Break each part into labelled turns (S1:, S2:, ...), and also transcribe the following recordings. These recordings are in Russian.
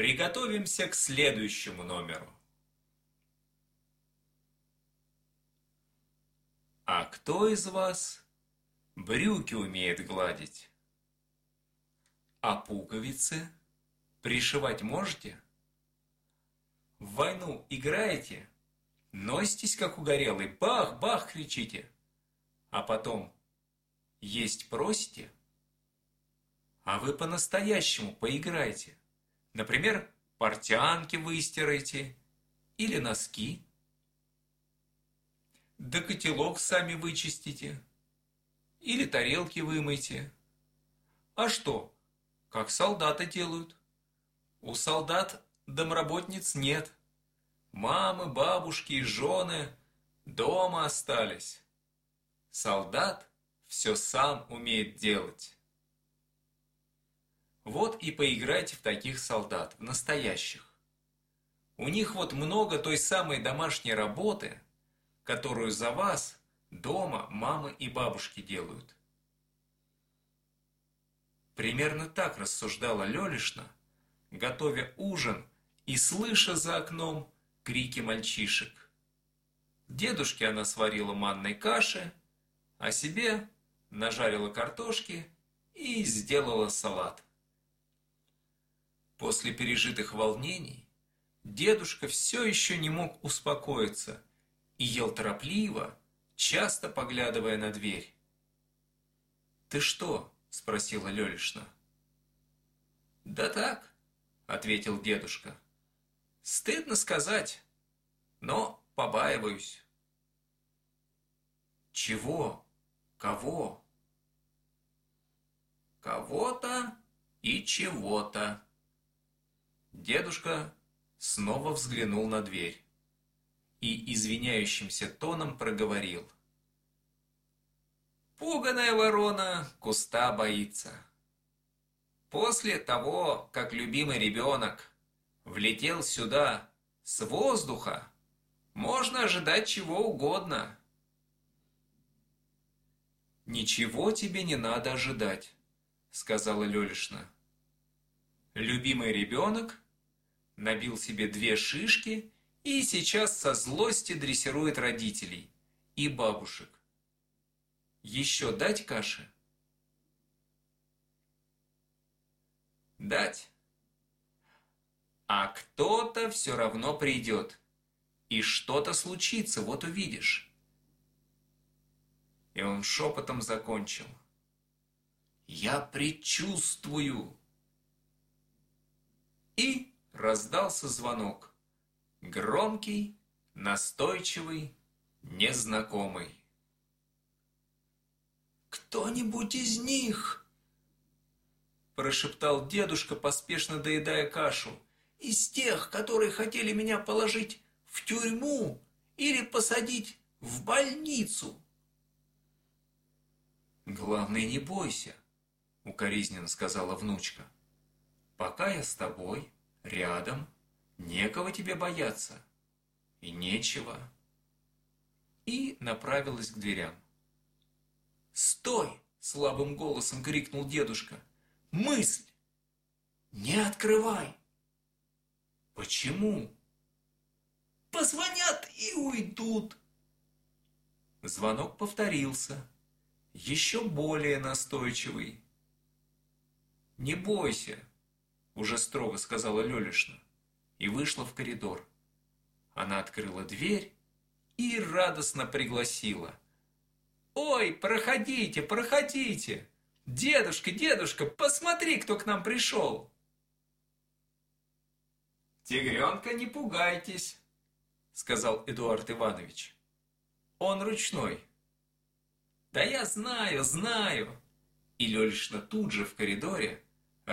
S1: Приготовимся к следующему номеру. А кто из вас брюки умеет гладить? А пуговицы пришивать можете? В войну играете? Носитесь, как угорелый, бах-бах кричите. А потом есть просите? А вы по-настоящему поиграйте. Например, портянки выстирайте или носки. Да котелок сами вычистите. Или тарелки вымойте. А что? Как солдаты делают. У солдат домработниц нет. Мамы, бабушки и жены дома остались. Солдат все сам умеет делать. Вот и поиграйте в таких солдат, в настоящих. У них вот много той самой домашней работы, которую за вас дома мамы и бабушки делают. Примерно так рассуждала Лёлишна, готовя ужин и слыша за окном крики мальчишек. Дедушке она сварила манной каши, а себе нажарила картошки и сделала салат. После пережитых волнений дедушка все еще не мог успокоиться и ел торопливо, часто поглядывая на дверь. «Ты что?» – спросила Лёлишна. «Да так», – ответил дедушка. «Стыдно сказать, но побаиваюсь». «Чего? Кого?» «Кого-то и чего-то». Дедушка снова взглянул на дверь и извиняющимся тоном проговорил. Пуганая ворона куста боится. После того, как любимый ребенок влетел сюда с воздуха, можно ожидать чего угодно. «Ничего тебе не надо ожидать», — сказала Лёлишна. Любимый ребенок набил себе две шишки и сейчас со злости дрессирует родителей и бабушек. Еще дать каши? Дать. А кто-то все равно придет. И что-то случится, вот увидишь. И он шепотом закончил. Я предчувствую. И раздался звонок. Громкий, настойчивый, незнакомый. «Кто-нибудь из них?» Прошептал дедушка, поспешно доедая кашу. «Из тех, которые хотели меня положить в тюрьму или посадить в больницу?» «Главное, не бойся», — укоризненно сказала внучка. «Пока я с тобой, рядом, некого тебе бояться, и нечего». И направилась к дверям. «Стой!» – слабым голосом крикнул дедушка. «Мысль! Не открывай!» «Почему?» «Позвонят и уйдут!» Звонок повторился, еще более настойчивый. «Не бойся!» – уже строго сказала Лёлишна и вышла в коридор. Она открыла дверь и радостно пригласила. «Ой, проходите, проходите! Дедушка, дедушка, посмотри, кто к нам пришел!» «Тигренка не пугайтесь», — сказал Эдуард Иванович. «Он ручной». «Да я знаю, знаю!» И Лёлишна тут же в коридоре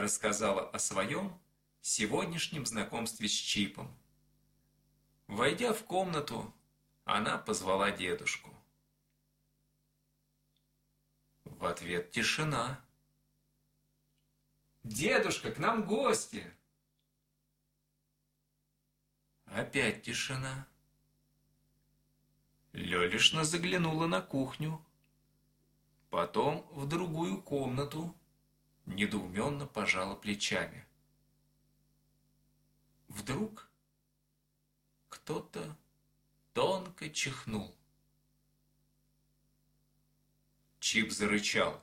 S1: рассказала о своем сегодняшнем знакомстве с Чипом. Войдя в комнату, она позвала дедушку. В ответ тишина. «Дедушка, к нам гости!» Опять тишина. Лёлишна заглянула на кухню, потом в другую комнату, недоуменно пожала плечами. Вдруг кто-то тонко чихнул. Чип зарычал.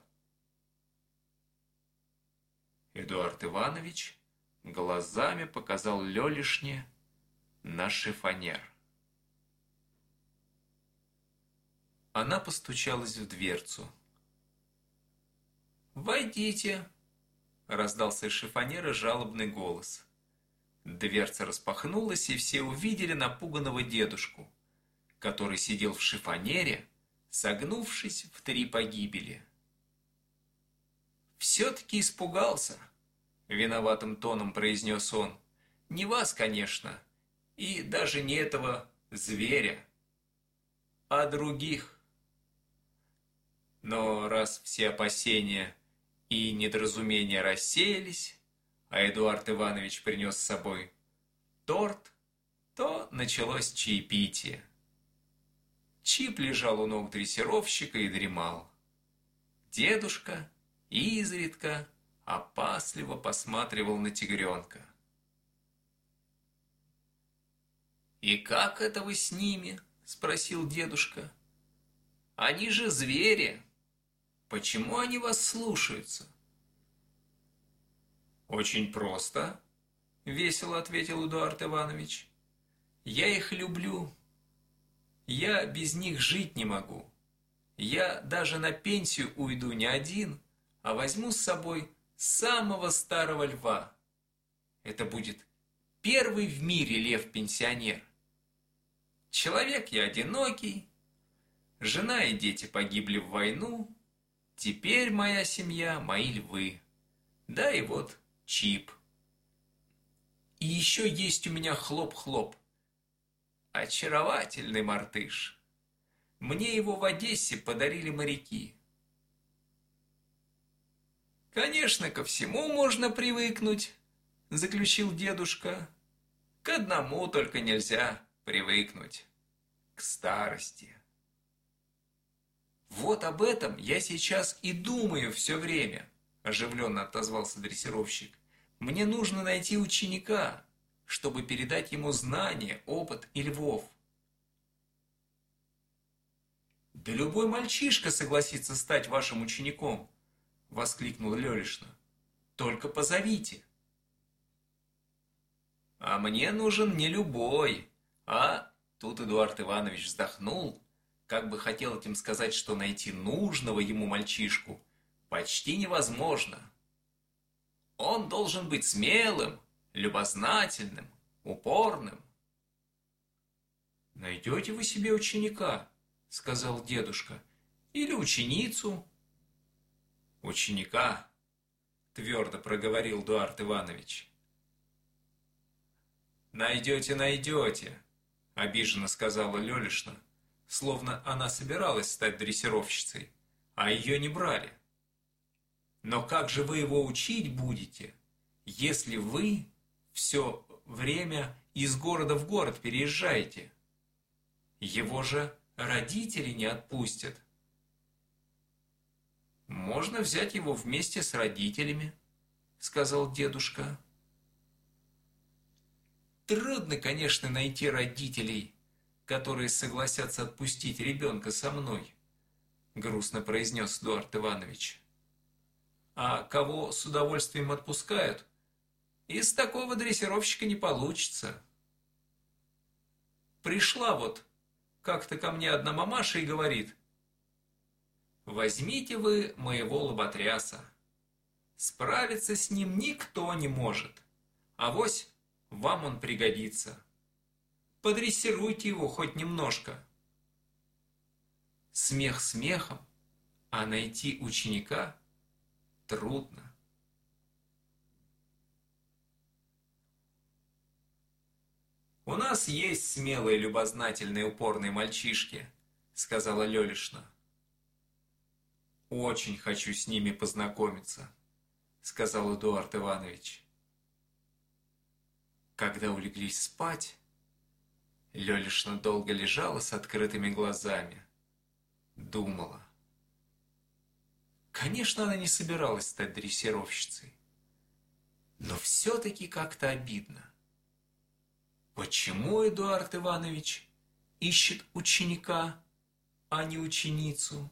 S1: Эдуард Иванович глазами показал Лёлишне на шифонер. Она постучалась в дверцу. «Войдите!» – раздался из шифонера жалобный голос. Дверца распахнулась, и все увидели напуганного дедушку, который сидел в шифонере, согнувшись в три погибели. «Все-таки испугался», — виноватым тоном произнес он. «Не вас, конечно, и даже не этого зверя, а других». Но раз все опасения и недоразумения рассеялись, а Эдуард Иванович принес с собой торт, то началось чаепитие. Чип лежал у ног дрессировщика и дремал. Дедушка изредка опасливо посматривал на тигренка. «И как это вы с ними?» – спросил дедушка. «Они же звери. Почему они вас слушаются?» «Очень просто», – весело ответил Эдуард Иванович. «Я их люблю». Я без них жить не могу. Я даже на пенсию уйду не один, а возьму с собой самого старого льва. Это будет первый в мире лев-пенсионер. Человек я одинокий, жена и дети погибли в войну, теперь моя семья – мои львы. Да и вот чип. И еще есть у меня хлоп-хлоп – Очаровательный мартыш. Мне его в Одессе подарили моряки. Конечно, ко всему можно привыкнуть, заключил дедушка. К одному только нельзя привыкнуть. К старости. Вот об этом я сейчас и думаю все время, оживленно отозвался дрессировщик. Мне нужно найти ученика, чтобы передать ему знания, опыт и львов. «Да любой мальчишка согласится стать вашим учеником!» — воскликнул Лёлишна. «Только позовите!» «А мне нужен не любой, а...» Тут Эдуард Иванович вздохнул, как бы хотел этим сказать, что найти нужного ему мальчишку почти невозможно. Он должен быть смелым, любознательным, упорным. «Найдете вы себе ученика», — сказал дедушка, — «или ученицу». «Ученика», — твердо проговорил Дуарт Иванович. «Найдете, найдете», — обиженно сказала Лёлишна, словно она собиралась стать дрессировщицей, а ее не брали. «Но как же вы его учить будете, если вы все время из города в город переезжаете. Его же родители не отпустят. Можно взять его вместе с родителями, сказал дедушка. Трудно, конечно, найти родителей, которые согласятся отпустить ребенка со мной, грустно произнес Эдуард Иванович. А кого с удовольствием отпускают, из такого дрессировщика не получится. Пришла вот как-то ко мне одна мамаша и говорит, «Возьмите вы моего лоботряса. Справиться с ним никто не может, а вось вам он пригодится. Подрессируйте его хоть немножко». Смех смехом, а найти ученика трудно. «У нас есть смелые, любознательные, упорные мальчишки», — сказала Лёлишна. «Очень хочу с ними познакомиться», — сказал Эдуард Иванович. Когда улеглись спать, Лёлишна долго лежала с открытыми глазами. Думала. Конечно, она не собиралась стать дрессировщицей. Но все-таки как-то обидно. почему Эдуард Иванович ищет ученика, а не ученицу.